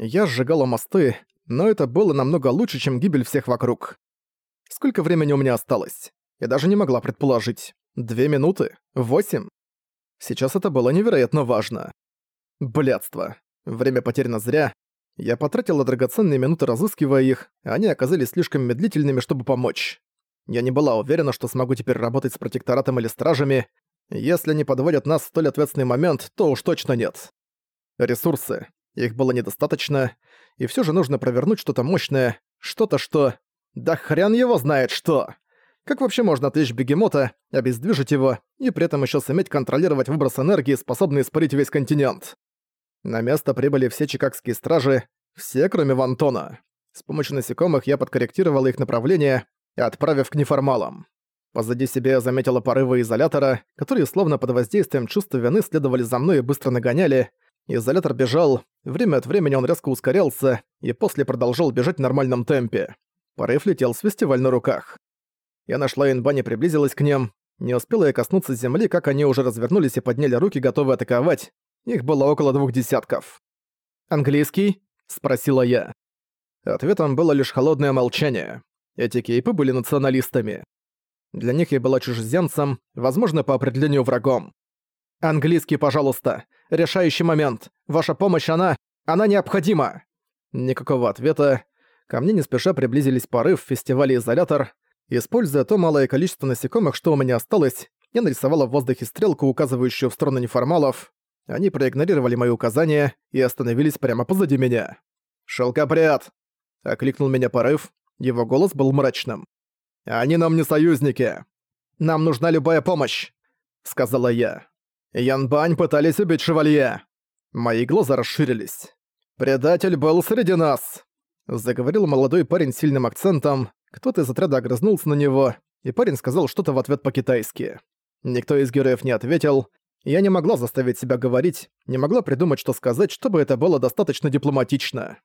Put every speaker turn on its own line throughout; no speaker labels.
Я сжигала мосты, но это было намного лучше, чем гибель всех вокруг. Сколько времени у меня осталось? Я даже не могла предположить. Две минуты? Восемь? Сейчас это было невероятно важно. Блядство. Время потеряно зря. Я потратила драгоценные минуты разыскивая их, а они оказались слишком медлительными, чтобы помочь. Я не была уверена, что смогу теперь работать с протекторатом или стражами. Если они подводят нас в столь ответственный момент, то уж точно нет. Ресурсы. Их было недостаточно, и все же нужно провернуть что-то мощное, что-то, что... Да хрен его знает что! Как вообще можно отвлечь бегемота, обездвижить его и при этом еще суметь контролировать выброс энергии, способный испарить весь континент? На место прибыли все чикагские стражи, все, кроме Вантона. С помощью насекомых я подкорректировал их направление, отправив к неформалам. Позади себя я заметила порывы изолятора, которые словно под воздействием чувства вины следовали за мной и быстро нагоняли. Изолятор бежал, время от времени он резко ускорялся и после продолжал бежать в нормальном темпе. Порыв летел с фестиваль на руках. Я нашла Инбани и приблизилась к ним. Не успела я коснуться земли, как они уже развернулись и подняли руки, готовые атаковать. Их было около двух десятков. «Английский?» — спросила я. Ответом было лишь холодное молчание. Эти кейпы были националистами. Для них я была чужеземцем, возможно, по определению врагом. «Английский, пожалуйста. Решающий момент. Ваша помощь, она... она необходима!» Никакого ответа. Ко мне не спеша приблизились порыв в фестивале «Изолятор», Используя то малое количество насекомых, что у меня осталось, я нарисовала в воздухе стрелку, указывающую в сторону неформалов. Они проигнорировали мои указания и остановились прямо позади меня. «Шелкопряд!» — окликнул меня порыв. Его голос был мрачным. «Они нам не союзники. Нам нужна любая помощь», — сказала я. Янбань пытались убить шевалье. Мои глаза расширились. «Предатель был среди нас», — заговорил молодой парень с сильным акцентом, кто-то из отряда огрызнулся на него, и парень сказал что-то в ответ по-китайски. Никто из героев не ответил, я не могла заставить себя говорить, не могла придумать, что сказать, чтобы это было достаточно дипломатично.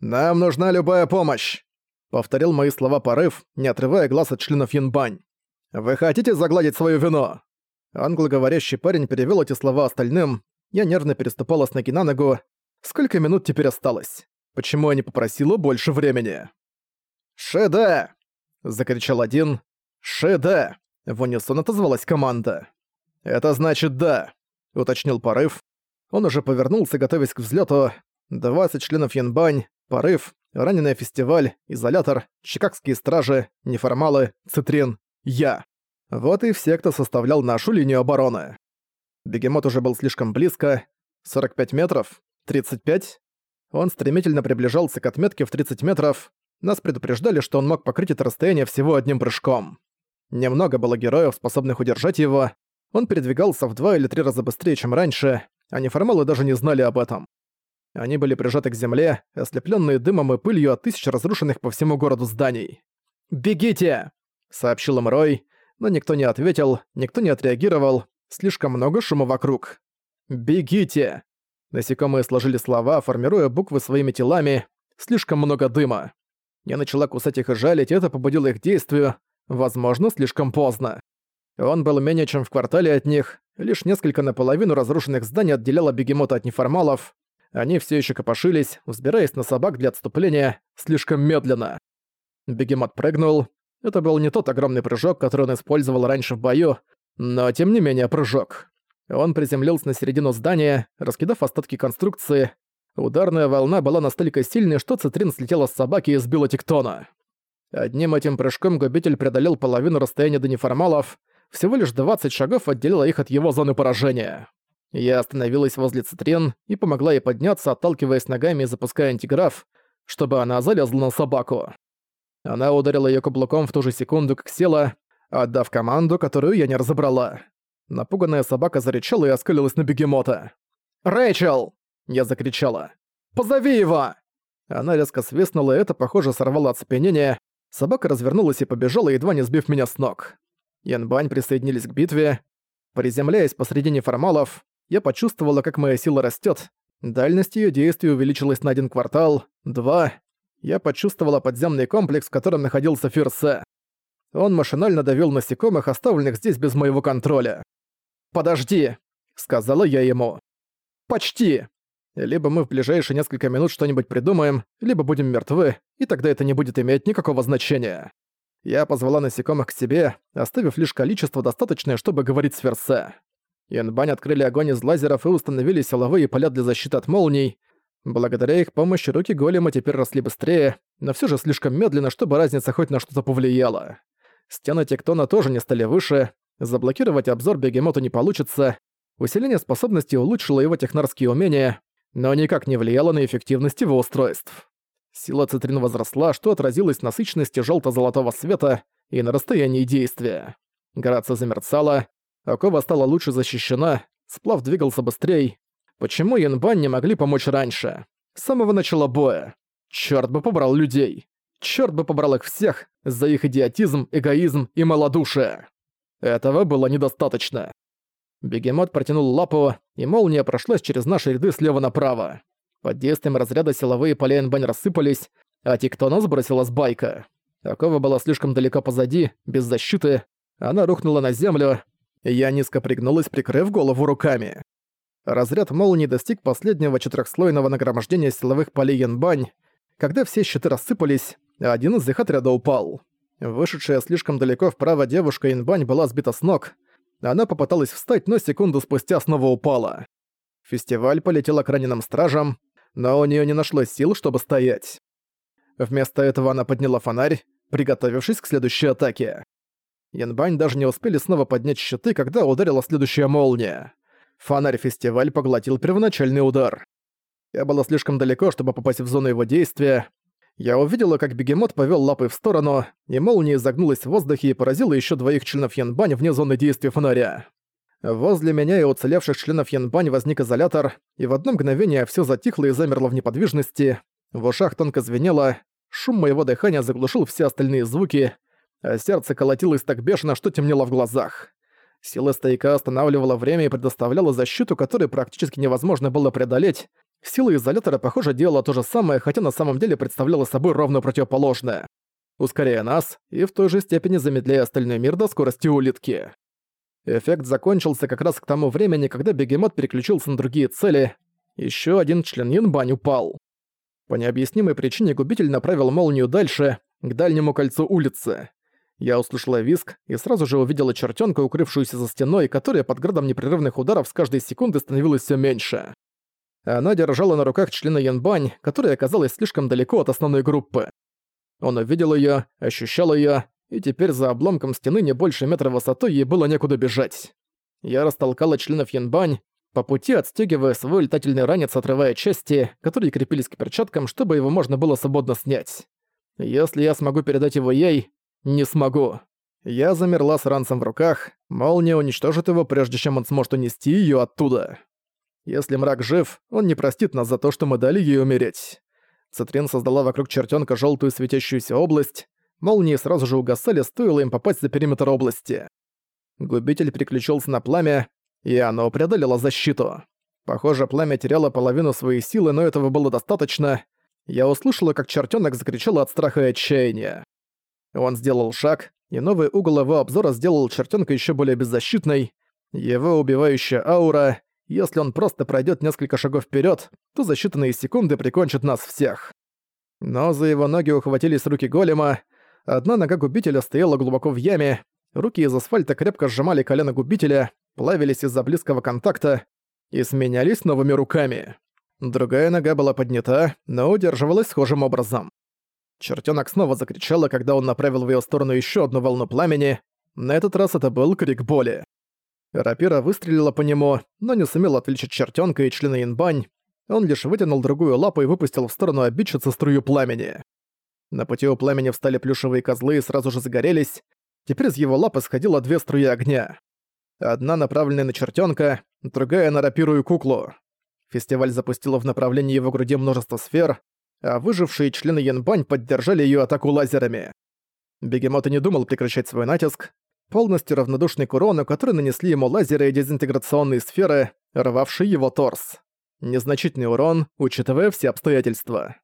«Нам нужна любая помощь!» Повторил мои слова порыв, не отрывая глаз от членов Янбань. «Вы хотите загладить свою вину?» Англоговорящий парень перевел эти слова остальным. Я нервно переступала с ноги на ногу. Сколько минут теперь осталось? Почему я не попросила больше времени? «Шеда!» — закричал один. «Шеда!» — в унисон отозвалась команда. «Это значит «да», — уточнил Порыв. Он уже повернулся, готовясь к взлету. 20 членов Янбань, Порыв, Раненый фестиваль, Изолятор, Чикагские стражи, Неформалы, Цитрин, я. Вот и все, кто составлял нашу линию обороны. Бегемот уже был слишком близко. 45 метров? 35? Он стремительно приближался к отметке в 30 метров. Нас предупреждали, что он мог покрыть это расстояние всего одним прыжком. Немного было героев, способных удержать его. Он передвигался в два или три раза быстрее, чем раньше, а неформалы даже не знали об этом. Они были прижаты к земле, ослепленные дымом и пылью от тысяч разрушенных по всему городу зданий. «Бегите!» — сообщил им Рой, но никто не ответил, никто не отреагировал, слишком много шума вокруг. «Бегите!» Насекомые сложили слова, формируя буквы своими телами, слишком много дыма. Я начала кусать их и жалить, и это побудило их действию, возможно, слишком поздно. Он был менее чем в квартале от них, лишь несколько наполовину разрушенных зданий отделяло бегемота от неформалов. Они все еще копошились, взбираясь на собак для отступления, слишком медленно. Бегемот прыгнул. Это был не тот огромный прыжок, который он использовал раньше в бою, но тем не менее прыжок. Он приземлился на середину здания, раскидав остатки конструкции, Ударная волна была настолько сильной, что Цитрин слетела с собаки и сбила Тектона. Одним этим прыжком губитель преодолел половину расстояния до неформалов, всего лишь 20 шагов отделило их от его зоны поражения. Я остановилась возле Цитрин и помогла ей подняться, отталкиваясь ногами и запуская антиграф, чтобы она залезла на собаку. Она ударила её каблуком в ту же секунду, как села, отдав команду, которую я не разобрала. Напуганная собака зарычала и оскалилась на бегемота. «Рэйчел!» Я закричала. «Позови его!» Она резко свистнула, и это, похоже, сорвало оцепенение. Собака развернулась и побежала, едва не сбив меня с ног. Янбань присоединились к битве. Приземляясь посредине формалов, я почувствовала, как моя сила растет. Дальность ее действий увеличилась на один квартал, два. Я почувствовала подземный комплекс, в котором находился Фирсе. Он машинально давил насекомых, оставленных здесь без моего контроля. «Подожди», — сказала я ему. «Почти», Либо мы в ближайшие несколько минут что-нибудь придумаем, либо будем мертвы, и тогда это не будет иметь никакого значения. Я позвала насекомых к себе, оставив лишь количество достаточное, чтобы говорить с Версе. Янбань открыли огонь из лазеров и установили силовые поля для защиты от молний. Благодаря их помощи руки голема теперь росли быстрее, но все же слишком медленно, чтобы разница хоть на что-то повлияла. Стены тектона тоже не стали выше, заблокировать обзор бегемоту не получится, усиление способности улучшило его технарские умения, но никак не влияло на эффективность его устройств. Сила цитрин возросла, что отразилось на сычности желто-золотого света и на расстоянии действия. Грация замерцала, окова стала лучше защищена, сплав двигался быстрее. Почему Янбан не могли помочь раньше? С самого начала боя. Чёрт бы побрал людей. Чёрт бы побрал их всех за их идиотизм, эгоизм и малодушие. Этого было недостаточно. Бегемот протянул лапу, и молния прошлась через наши ряды слева направо. Под действием разряда силовые поля Энбань рассыпались, а Тиктона сбросила с байка. Акова была слишком далеко позади, без защиты. Она рухнула на землю, я низко пригнулась, прикрыв голову руками. Разряд молнии достиг последнего четырехслойного нагромождения силовых полей Янбань. Когда все щиты рассыпались, один из их отряда упал. Вышедшая слишком далеко вправо девушка Янбань была сбита с ног. Она попыталась встать, но секунду спустя снова упала. Фестиваль полетела к раненым стражам, но у нее не нашлось сил, чтобы стоять. Вместо этого она подняла фонарь, приготовившись к следующей атаке. Янбань даже не успели снова поднять щиты, когда ударила следующая молния. Фонарь-фестиваль поглотил первоначальный удар. Я была слишком далеко, чтобы попасть в зону его действия. Я увидела, как бегемот повел лапой в сторону, и молния загнулась в воздухе и поразила еще двоих членов Янбань вне зоны действия фонаря. Возле меня и уцелевших членов Янбань возник изолятор, и в одно мгновение все затихло и замерло в неподвижности. В ушах тонко звенело, шум моего дыхания заглушил все остальные звуки, а сердце колотилось так бешено, что темнело в глазах. Сила стояка останавливала время и предоставляла защиту, которую практически невозможно было преодолеть. Сила изолятора, похоже, делала то же самое, хотя на самом деле представляла собой ровно противоположное. Ускоряя нас и в той же степени замедляя остальной мир до скорости улитки. Эффект закончился как раз к тому времени, когда бегемот переключился на другие цели. Еще один член Янбань упал. По необъяснимой причине губитель направил молнию дальше, к дальнему кольцу улицы. Я услышала виск и сразу же увидела чертенка, укрывшуюся за стеной, которая под градом непрерывных ударов с каждой секунды становилась все меньше. Она держала на руках члена Янбань, которая оказалась слишком далеко от основной группы. Он увидел ее, ощущал ее и теперь за обломком стены не больше метра высотой ей было некуда бежать. Я растолкала членов Янбань, по пути отстегивая свой летательный ранец, отрывая части, которые крепились к перчаткам, чтобы его можно было свободно снять. Если я смогу передать его ей, не смогу. Я замерла с ранцем в руках, молния уничтожит его, прежде чем он сможет унести ее оттуда. Если мрак жив, он не простит нас за то, что мы дали ей умереть. Цитрин создала вокруг чертенка желтую светящуюся область, Молнии сразу же угасали, стоило им попасть за периметр области. Губитель переключился на пламя, и оно преодолело защиту. Похоже, пламя теряло половину своей силы, но этого было достаточно. Я услышала, как чертёнок закричал от страха и отчаяния. Он сделал шаг, и новый угол его обзора сделал чертёнка ещё более беззащитной. Его убивающая аура, если он просто пройдёт несколько шагов вперёд, то за считанные секунды прикончит нас всех. Но за его ноги ухватились руки голема, Одна нога губителя стояла глубоко в яме, руки из асфальта крепко сжимали колено губителя, плавились из-за близкого контакта и сменялись новыми руками. Другая нога была поднята, но удерживалась схожим образом. Чертёнок снова закричала, когда он направил в её сторону ещё одну волну пламени. На этот раз это был крик боли. Рапира выстрелила по нему, но не сумел отвлечь чертёнка и члена инбань. Он лишь вытянул другую лапу и выпустил в сторону обидчицы струю пламени. На пути у пламени встали плюшевые козлы и сразу же загорелись. Теперь из его лапы сходило две струи огня. Одна направленная на чертенка, другая на рапирую куклу. Фестиваль запустила в направлении его груди множество сфер, а выжившие члены Янбань поддержали ее атаку лазерами. Бегемот и не думал прекращать свой натиск. Полностью равнодушный к урону, который нанесли ему лазеры и дезинтеграционные сферы, рвавшие его торс. Незначительный урон, учитывая все обстоятельства.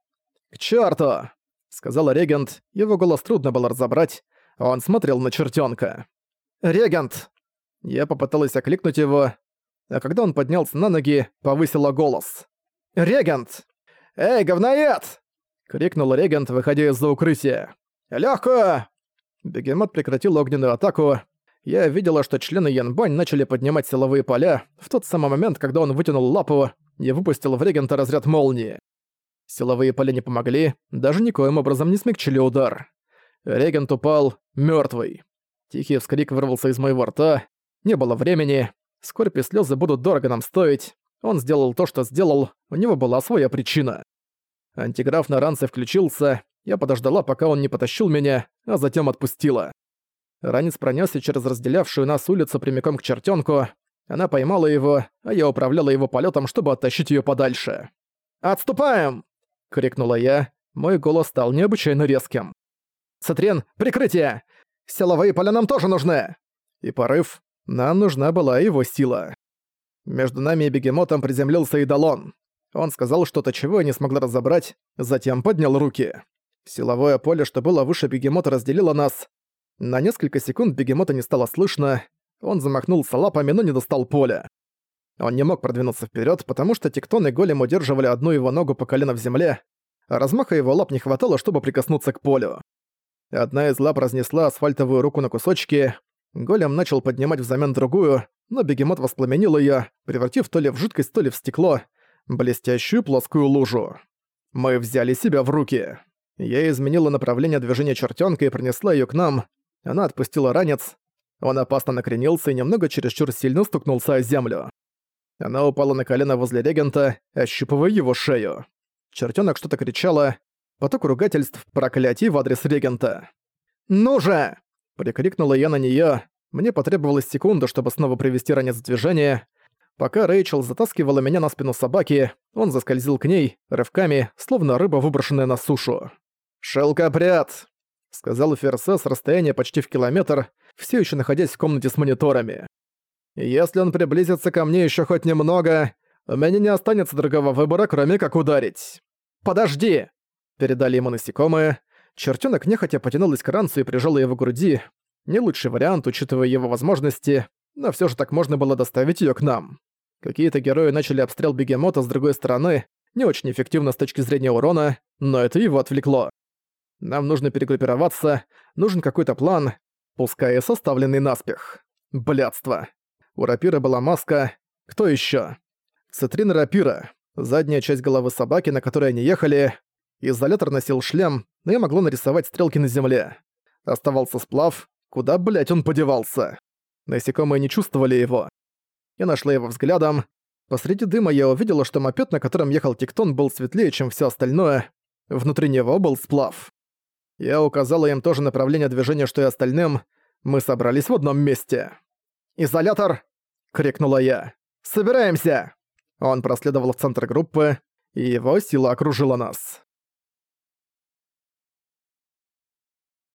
«К черту! сказала регент, его голос трудно было разобрать, он смотрел на чертенка. «Регент!» Я попыталась окликнуть его, а когда он поднялся на ноги, повысила голос. «Регент! Эй, говноед!» — крикнул регент, выходя из-за укрытия. «Лёгкую!» Бегемот прекратил огненную атаку. Я видела, что члены Янбань начали поднимать силовые поля в тот самый момент, когда он вытянул лапу и выпустил в регента разряд молнии. Силовые поля не помогли, даже никоим образом не смягчили удар. Регент упал мёртвый. Тихий вскрик вырвался из моего рта. Не было времени. Скорбь и слёзы будут дорого нам стоить. Он сделал то, что сделал, у него была своя причина. Антиграф на ранце включился, я подождала, пока он не потащил меня, а затем отпустила. Ранец пронесся через разделявшую нас улицу прямиком к чертенку. Она поймала его, а я управляла его полетом, чтобы оттащить ее подальше. «Отступаем!» — крикнула я. Мой голос стал необычайно резким. «Цитрин, прикрытие! Силовые поля нам тоже нужны!» И порыв. Нам нужна была его сила. Между нами и бегемотом приземлился Идалон. Он сказал что-то, чего я не смогла разобрать, затем поднял руки. Силовое поле, что было выше бегемота, разделило нас. На несколько секунд бегемота не стало слышно. Он замахнулся лапами, но не достал поля. Он не мог продвинуться вперед, потому что тектон и голем удерживали одну его ногу по колено в земле, размаха его лап не хватало, чтобы прикоснуться к полю. Одна из лап разнесла асфальтовую руку на кусочки, голем начал поднимать взамен другую, но бегемот воспламенил ее, превратив то ли в жидкость, то ли в стекло, блестящую плоскую лужу. Мы взяли себя в руки. Я изменила направление движения чертенка и принесла ее к нам. Она отпустила ранец. Он опасно накренился и немного чересчур сильно стукнулся о землю. Она упала на колено возле регента, ощупывая его шею. Чертенок что-то кричала, поток ругательств, проклятий в адрес регента. «Ну же!» — прикрикнула я на неё. Мне потребовалась секунда, чтобы снова привести ранец в движение. Пока Рэйчел затаскивала меня на спину собаки, он заскользил к ней, рывками, словно рыба, выброшенная на сушу. «Шелкопряд!» — сказал Ферсе с расстояния почти в километр, все еще находясь в комнате с мониторами. Если он приблизится ко мне еще хоть немного, у меня не останется другого выбора, кроме как ударить. «Подожди!» Передали ему насекомые. Чертёнок нехотя потянулась к ранцу и прижала его к груди. Не лучший вариант, учитывая его возможности, но все же так можно было доставить ее к нам. Какие-то герои начали обстрел бегемота с другой стороны, не очень эффективно с точки зрения урона, но это его отвлекло. Нам нужно перегруппироваться, нужен какой-то план, пускай и составленный наспех. Блядство. У рапира была маска. Кто еще? Цитрин рапира. Задняя часть головы собаки, на которой они ехали. Изолятор носил шлем, но я могла нарисовать стрелки на земле. Оставался сплав. Куда, блять, он подевался? Насекомые не чувствовали его. Я нашла его взглядом. Посреди дыма я увидела, что мопед, на котором ехал Тектон, был светлее, чем все остальное. Внутри него был сплав. Я указала им тоже направление движения, что и остальным. Мы собрались в одном месте. «Изолятор!» — крикнула я. «Собираемся!» Он проследовал в центр группы, и его сила окружила нас.